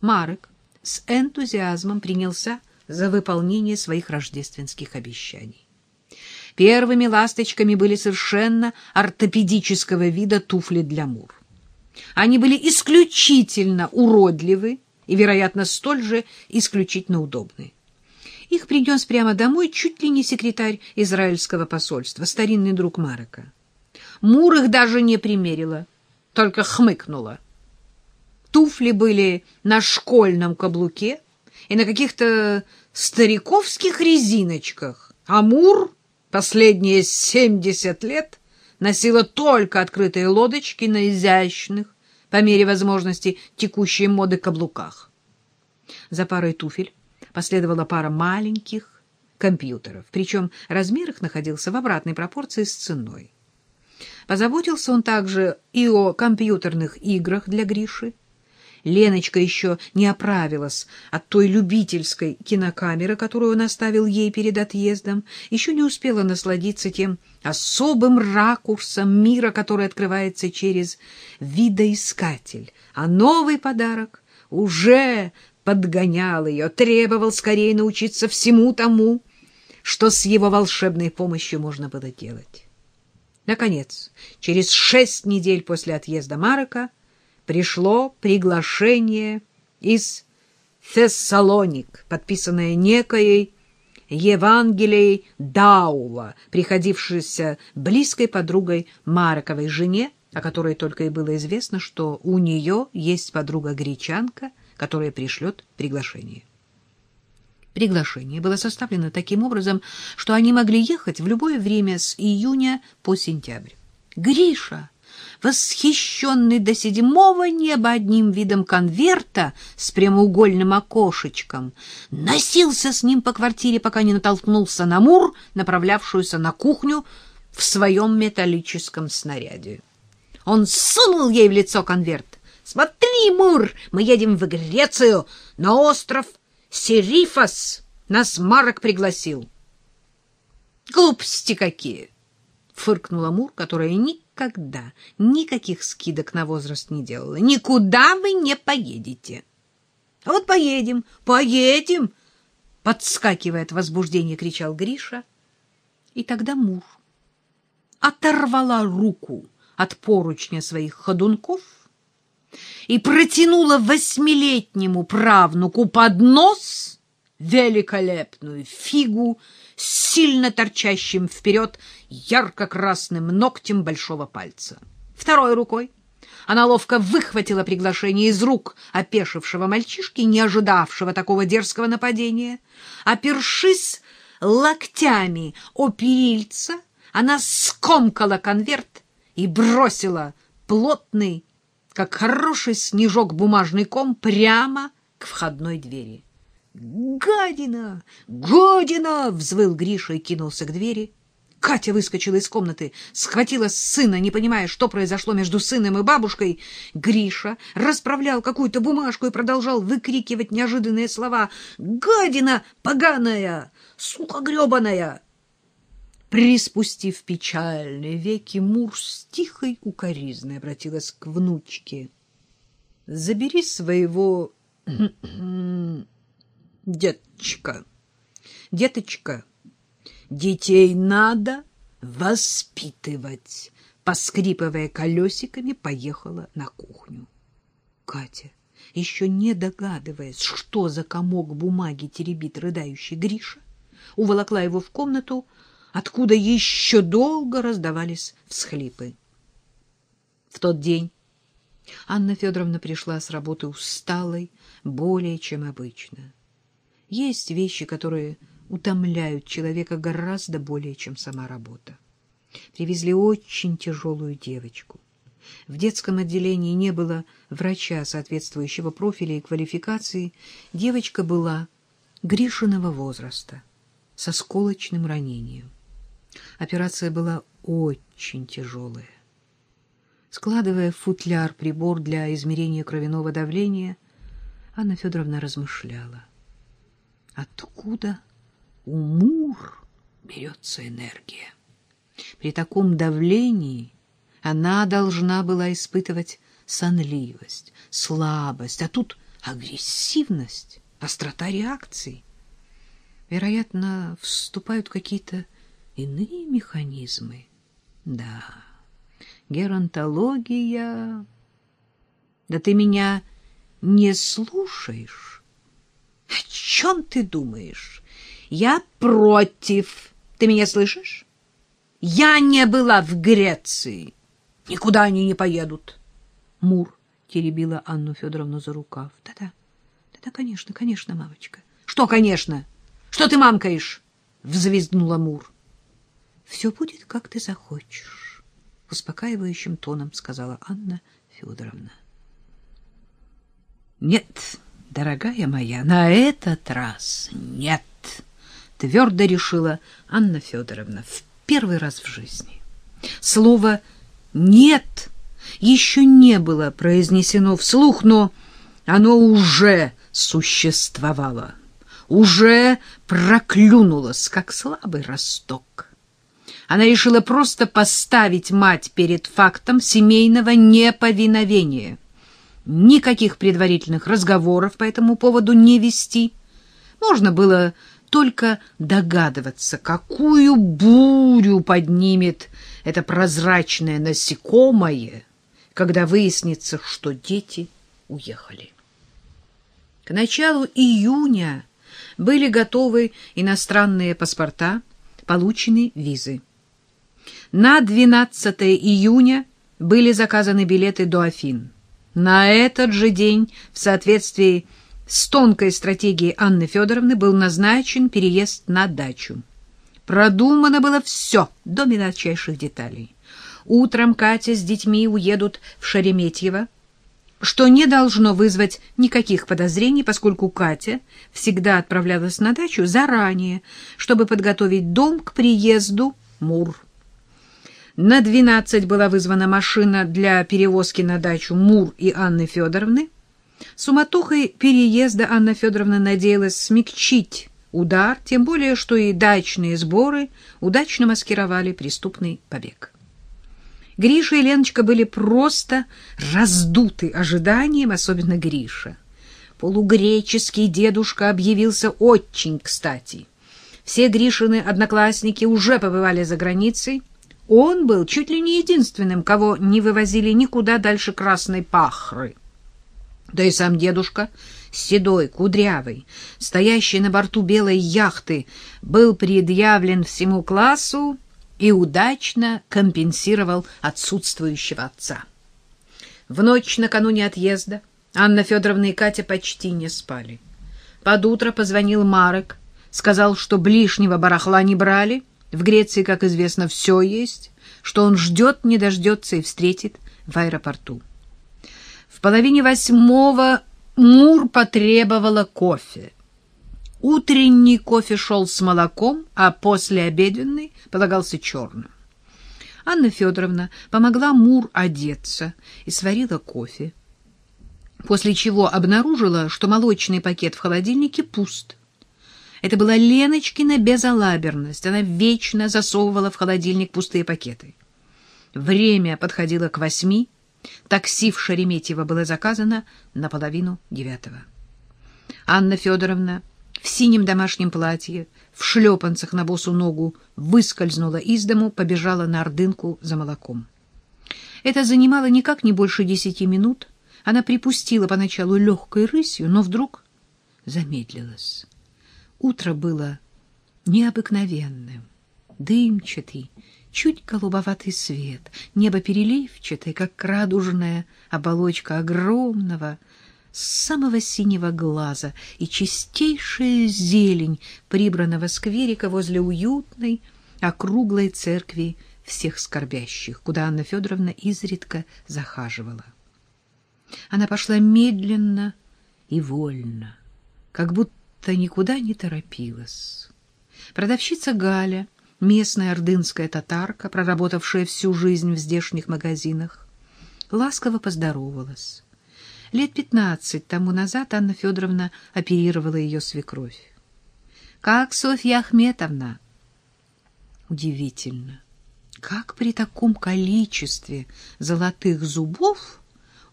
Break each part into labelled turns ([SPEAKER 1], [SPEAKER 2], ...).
[SPEAKER 1] Марек с энтузиазмом принялся за выполнение своих рождественских обещаний. Первыми ласточками были совершенно ортопедического вида туфли для мур. Они были исключительно уродливы и, вероятно, столь же исключительно удобны. Их принес прямо домой чуть ли не секретарь израильского посольства, старинный друг Марека. Мур их даже не примерила, только хмыкнула. Туфли были на школьном каблуке и на каких-то стариковских резиночках, а Мур последние семьдесят лет носила только открытые лодочки на изящных, по мере возможности, текущей моды каблуках. За парой туфель последовала пара маленьких компьютеров, причем размер их находился в обратной пропорции с ценой. Позаботился он также и о компьютерных играх для Гриши. Леночка еще не оправилась от той любительской кинокамеры, которую он оставил ей перед отъездом, еще не успела насладиться тем особым ракурсом мира, который открывается через видоискатель, а новый подарок уже подгонял ее, требовал скорее научиться всему тому, что с его волшебной помощью можно было делать. Наконец, через шесть недель после отъезда Марека пришло приглашение из Фессалоник, подписанное некоей Евангелией Даула, приходившейся близкой подругой Марековой жене, о которой только и было известно, что у нее есть подруга-гречанка, которая пришлет приглашение. Приглашение было составлено таким образом, что они могли ехать в любое время с июня по сентябрь. Гриша, восхищенный до седьмого неба одним видом конверта с прямоугольным окошечком, носился с ним по квартире, пока не натолкнулся на Мур, направлявшуюся на кухню в своем металлическом снаряде. Он сунул ей в лицо конверт. «Смотри, Мур, мы едем в Грецию, на остров Серифас нас Марок пригласил. Глупости какие! Фыркнула Мур, которая никогда никаких скидок на возраст не делала. Никуда вы не поедете. А вот поедем, поедем! Подскакивая от возбуждения, кричал Гриша. И тогда Мур оторвала руку от поручня своих ходунков и протянула восьмилетнему правнуку под нос великолепную фигу сильно торчащим вперед ярко-красным ногтем большого пальца. Второй рукой она ловко выхватила приглашение из рук опешившего мальчишки, не ожидавшего такого дерзкого нападения. Опершись локтями о перильца, она скомкала конверт и бросила плотный как хороший снежок бумажный ком прямо к входной двери. «Гадина! Година!» — взвыл Гриша и кинулся к двери. Катя выскочила из комнаты, схватила сына, не понимая, что произошло между сыном и бабушкой. Гриша расправлял какую-то бумажку и продолжал выкрикивать неожиданные слова. «Гадина поганая! Сука гребаная!» Приспустив печальные веки, Мур с тихой укоризной обратилась к внучке. — Забери своего... деточка. Деточка, детей надо воспитывать. Поскрипывая колесиками, поехала на кухню. Катя, еще не догадываясь, что за комок бумаги теребит рыдающий Гриша, уволокла его в комнату, откуда еще долго раздавались всхлипы. В тот день Анна Федоровна пришла с работы усталой, более чем обычно. Есть вещи, которые утомляют человека гораздо более, чем сама работа. Привезли очень тяжелую девочку. В детском отделении не было врача соответствующего профиля и квалификации. Девочка была Гришиного возраста, со сколочным ранением. Операция была очень тяжелая. Складывая в футляр прибор для измерения кровяного давления, Анна Федоровна размышляла. Откуда у Мур берется энергия? При таком давлении она должна была испытывать сонливость, слабость, а тут агрессивность, острота реакции. Вероятно, вступают какие-то иные механизмы. Да, геронтология... Да ты меня не слушаешь? О чем ты думаешь? Я против. Ты меня слышишь? Я не была в Греции. Никуда они не поедут. Мур теребила Анну Федоровну за рукав. Да-да, да-да, конечно, конечно, мамочка. Что, конечно? Что ты мамкаешь? Взвизгнула Мур. Все будет, как ты захочешь, успокаивающим тоном сказала Анна Федоровна. Нет, дорогая моя, на этот раз нет, твердо решила Анна Федоровна в первый раз в жизни. Слово «нет» еще не было произнесено вслух, но оно уже существовало, уже проклюнулось, как слабый росток. Она решила просто поставить мать перед фактом семейного неповиновения. Никаких предварительных разговоров по этому поводу не вести. Можно было только догадываться, какую бурю поднимет это прозрачное насекомое, когда выяснится, что дети уехали. К началу июня были готовы иностранные паспорта, получены визы. На 12 июня были заказаны билеты до Афин. На этот же день, в соответствии с тонкой стратегией Анны Федоровны, был назначен переезд на дачу. Продумано было все до мелочайших деталей. Утром Катя с детьми уедут в Шереметьево, что не должно вызвать никаких подозрений, поскольку Катя всегда отправлялась на дачу заранее, чтобы подготовить дом к приезду Мур. На 12 была вызвана машина для перевозки на дачу Мур и Анны Федоровны. Суматохой переезда Анна Федоровна надеялась смягчить удар, тем более, что и дачные сборы удачно маскировали преступный побег. Гриша и Леночка были просто раздуты ожиданием, особенно Гриша. Полугреческий дедушка объявился очень кстати. Все Гришины одноклассники уже побывали за границей, он был чуть ли не единственным, кого не вывозили никуда дальше Красной Пахры. Да и сам дедушка, седой, кудрявый, стоящий на борту белой яхты, был предъявлен всему классу и удачно компенсировал отсутствующего отца. В ночь накануне отъезда Анна Федоровна и Катя почти не спали. Под утро позвонил Марек, сказал, что ближнего барахла не брали — в Греции, как известно, все есть, что он ждет, не дождется и встретит в аэропорту. В половине восьмого Мур потребовала кофе. Утренний кофе шел с молоком, а послеобеденный полагался черным. Анна Федоровна помогла Мур одеться и сварила кофе, после чего обнаружила, что молочный пакет в холодильнике пуст. Это была Леночкина безалаберность. Она вечно засовывала в холодильник пустые пакеты. Время подходило к восьми. Такси в Шереметьево было заказано на половину девятого. Анна Федоровна в синем домашнем платье, в шлепанцах на босу ногу, выскользнула из дому, побежала на Ордынку за молоком. Это занимало никак не больше десяти минут. Она припустила поначалу легкой рысью, но вдруг замедлилась. Утро было необыкновенным, дымчатый, чуть голубоватый свет, небо переливчатое, как радужная оболочка огромного, самого синего глаза и чистейшая зелень прибранного скверика возле уютной, округлой церкви всех скорбящих, куда Анна Федоровна изредка захаживала. Она пошла медленно и вольно, как будто будто никуда не торопилась. Продавщица Галя, местная ордынская татарка, проработавшая всю жизнь в здешних магазинах, ласково поздоровалась. Лет пятнадцать тому назад Анна Федоровна оперировала ее свекровь. «Как Софья Ахметовна?» Удивительно, как при таком количестве золотых зубов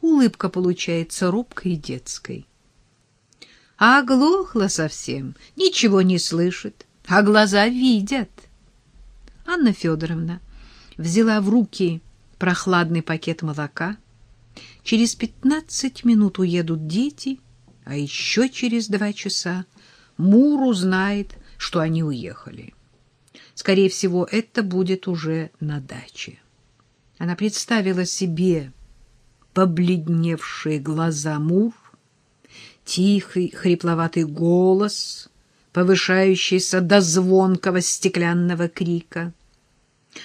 [SPEAKER 1] улыбка получается робкой и детской. Оглохла совсем, ничего не слышит, а глаза видят. Анна Федоровна взяла в руки прохладный пакет молока. Через пятнадцать минут уедут дети, а еще через два часа Мур узнает, что они уехали. Скорее всего, это будет уже на даче. Она представила себе побледневшие глаза Мур, тихий хрипловатый голос, повышающийся до звонкого стеклянного крика,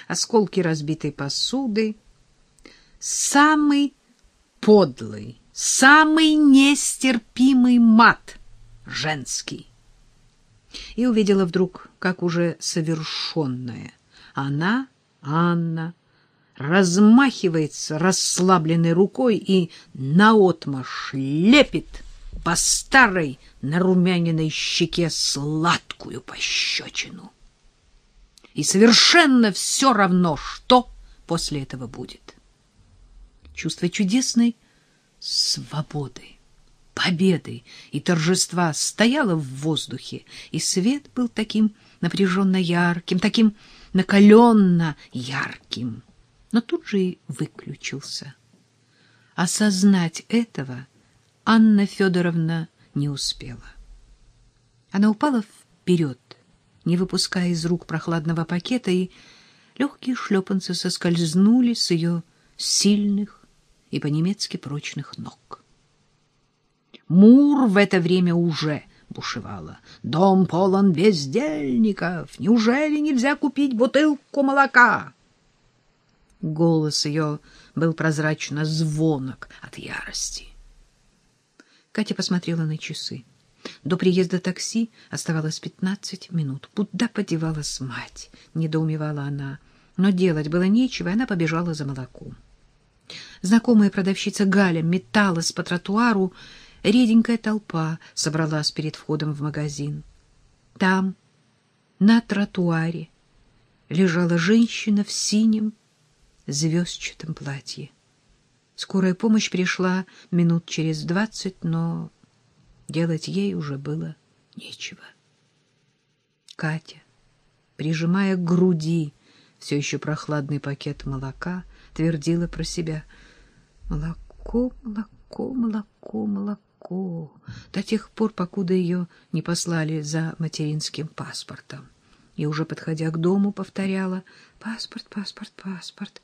[SPEAKER 1] осколки разбитой посуды, самый подлый, самый нестерпимый мат женский. И увидела вдруг, как уже совершенная, она, Анна, размахивается расслабленной рукой и наотмашь лепит по старой нарумяненной щеке сладкую пощечину. И совершенно все равно, что после этого будет. Чувство чудесной свободы, победы и торжества стояло в воздухе, и свет был таким напряженно ярким, таким накаленно ярким, но тут же и выключился. Осознать этого Анна Федоровна не успела. Она упала вперед, не выпуская из рук прохладного пакета, и легкие шлепанцы соскользнули с ее сильных и по-немецки прочных ног. Мур в это время уже бушевала. Дом полон бездельников. Неужели нельзя купить бутылку молока? Голос ее был прозрачно звонок от ярости. Катя посмотрела на часы. До приезда такси оставалось пятнадцать минут. Куда подевалась мать? Недоумевала она. Но делать было нечего, и она побежала за молоком. Знакомая продавщица Галя металась по тротуару. Реденькая толпа собралась перед входом в магазин. Там, на тротуаре, лежала женщина в синем звездчатом платье. Скорая помощь пришла минут через двадцать, но делать ей уже было нечего. Катя, прижимая к груди все еще прохладный пакет молока, твердила про себя «Молоко, молоко, молоко, молоко» до тех пор, покуда ее не послали за материнским паспортом. И уже подходя к дому, повторяла «Паспорт, паспорт, паспорт».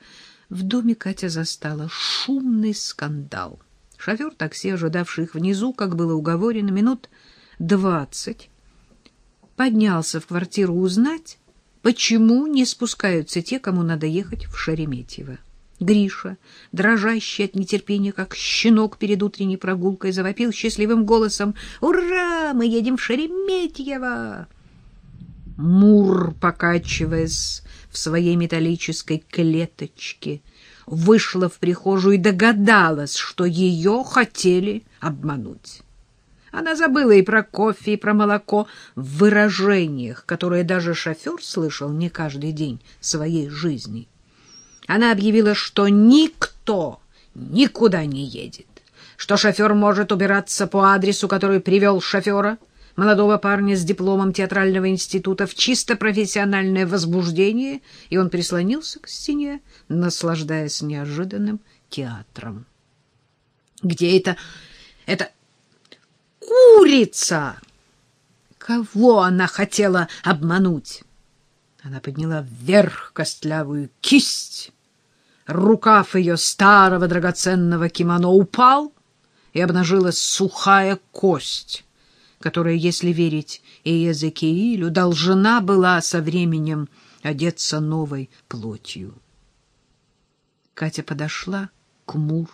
[SPEAKER 1] В доме Катя застала шумный скандал. Шофер такси, ожидавший их внизу, как было уговорено, минут двадцать, поднялся в квартиру узнать, почему не спускаются те, кому надо ехать в Шереметьево. Гриша, дрожащий от нетерпения, как щенок перед утренней прогулкой, завопил счастливым голосом «Ура! Мы едем в Шереметьево!» Мур, покачиваясь в своей металлической клеточке, вышла в прихожую и догадалась, что ее хотели обмануть. Она забыла и про кофе, и про молоко в выражениях, которые даже шофер слышал не каждый день своей жизни. Она объявила, что никто никуда не едет, что шофер может убираться по адресу, который привел шофера, молодого парня с дипломом театрального института в чисто профессиональное возбуждение, и он прислонился к стене, наслаждаясь неожиданным театром. Где это... это... курица? Кого она хотела обмануть? Она подняла вверх костлявую кисть. Рукав ее старого драгоценного кимоно упал, и обнажилась сухая кость которая, если верить Иезекиилю, должна была со временем одеться новой плотью. Катя подошла к Мур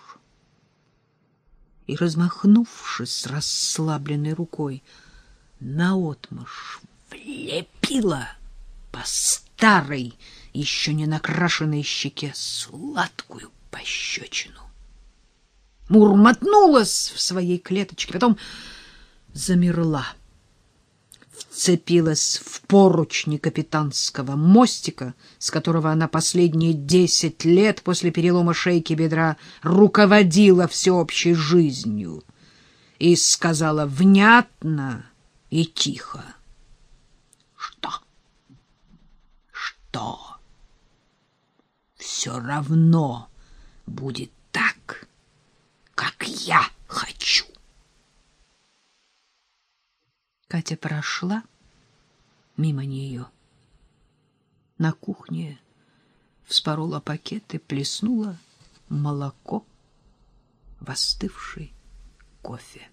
[SPEAKER 1] и, размахнувшись расслабленной рукой, наотмашь влепила по старой, еще не накрашенной щеке сладкую пощечину. Мур мотнулась в своей клеточке, потом замерла, вцепилась в поручни капитанского мостика, с которого она последние десять лет после перелома шейки бедра руководила всеобщей жизнью, и сказала внятно и тихо. Что? Что? Все равно будет так, как я Катя прошла мимо нее. На кухне вспорола пакет и плеснула молоко в остывший кофе.